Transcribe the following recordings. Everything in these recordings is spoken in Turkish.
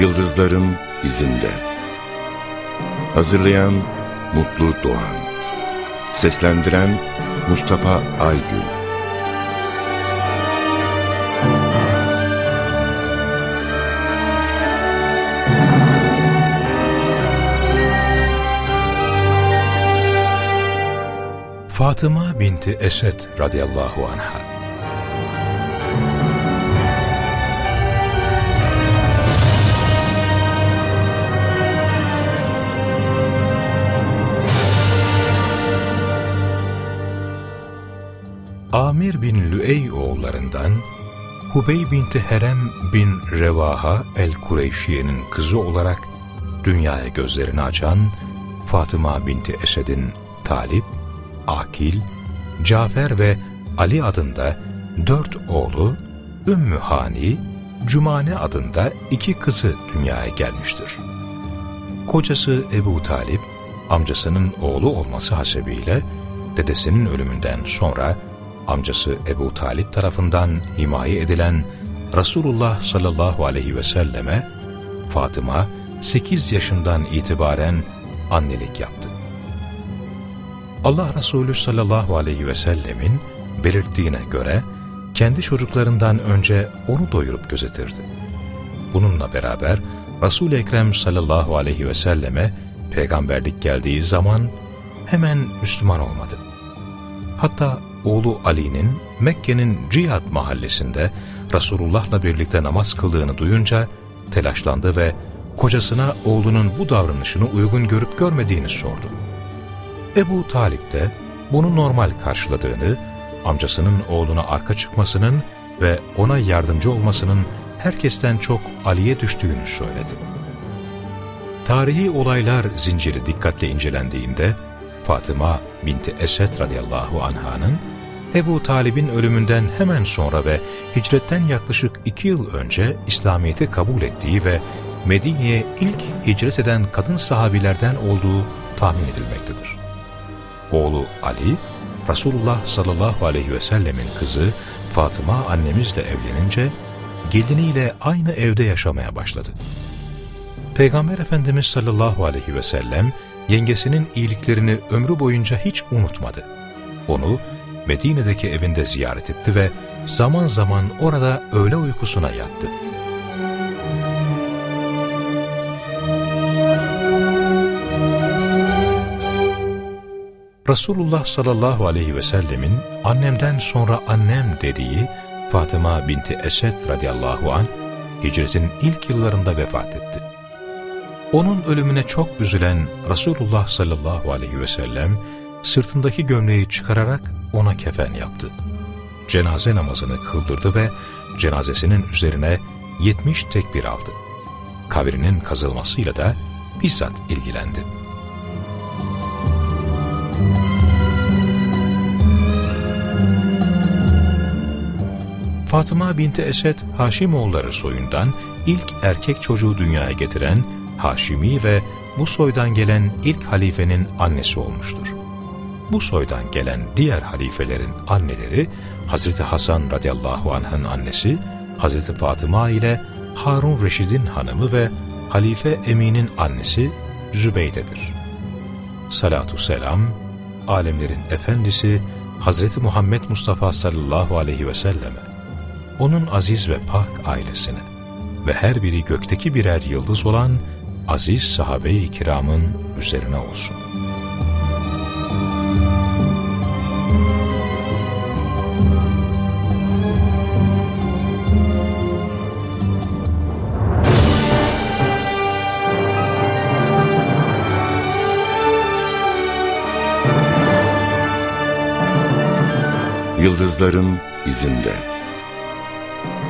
Yıldızların izinde. Hazırlayan Mutlu Doğan. Seslendiren Mustafa Aygün. Fatıma binti Esed radıyallahu anha Amir bin Lüey oğullarından Hubey binti Herem bin Revaha el-Kureyşiye'nin kızı olarak dünyaya gözlerini açan Fatıma binti Esed'in Talip, Akil, Cafer ve Ali adında dört oğlu, Ümmü Hani, Cumane adında iki kızı dünyaya gelmiştir. Kocası Ebu Talip, amcasının oğlu olması hasebiyle dedesinin ölümünden sonra amcası Ebu Talip tarafından himaye edilen Resulullah sallallahu aleyhi ve selleme Fatıma 8 yaşından itibaren annelik yaptı. Allah Resulü sallallahu aleyhi ve sellemin belirttiğine göre kendi çocuklarından önce onu doyurup gözetirdi. Bununla beraber Resul-i Ekrem sallallahu aleyhi ve selleme peygamberlik geldiği zaman hemen Müslüman olmadı. Hatta oğlu Ali'nin Mekke'nin Cihad mahallesinde Resulullah'la birlikte namaz kıldığını duyunca telaşlandı ve kocasına oğlunun bu davranışını uygun görüp görmediğini sordu. Ebu Talip de bunu normal karşıladığını, amcasının oğluna arka çıkmasının ve ona yardımcı olmasının herkesten çok Ali'ye düştüğünü söyledi. Tarihi olaylar zinciri dikkatle incelendiğinde, Fatıma binti Esed radıyallahu anhanın Ebu Talib'in ölümünden hemen sonra ve hicretten yaklaşık iki yıl önce İslamiyet'i kabul ettiği ve Medine'ye ilk hicret eden kadın sahabilerden olduğu tahmin edilmektedir. Oğlu Ali, Resulullah sallallahu aleyhi ve sellemin kızı Fatıma annemizle evlenince geliniyle aynı evde yaşamaya başladı. Peygamber Efendimiz sallallahu aleyhi ve sellem yengesinin iyiliklerini ömrü boyunca hiç unutmadı. Onu Medine'deki evinde ziyaret etti ve zaman zaman orada öğle uykusuna yattı. Resulullah sallallahu aleyhi ve sellemin annemden sonra annem dediği Fatıma binti Esed radıyallahu an hicretin ilk yıllarında vefat etti. Onun ölümüne çok üzülen Resulullah sallallahu aleyhi ve sellem sırtındaki gömleği çıkararak ona kefen yaptı. Cenaze namazını kıldırdı ve cenazesinin üzerine 70 tekbir aldı. Kabrinin kazılmasıyla da bizzat ilgilendi. Fatıma binti Esed Haşimoğulları soyundan ilk erkek çocuğu dünyaya getiren Haşimi ve bu soydan gelen ilk halifenin annesi olmuştur. Bu soydan gelen diğer halifelerin anneleri Hazreti Hasan radıyallahu anh'ın annesi Hazreti Fatıma ile Harun Reşid'in hanımı ve Halife Emin'in annesi Zübeyde'dir. Salatu selam, alemlerin efendisi Hazreti Muhammed Mustafa sallallahu aleyhi ve selleme, onun aziz ve pak ailesine ve her biri gökteki birer yıldız olan aziz sahabe-i kiramın üzerine olsun. Yıldızların izinde.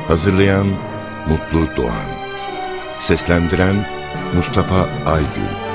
Hazırlayan Mutlu Doğan. Seslendiren Mustafa Aygün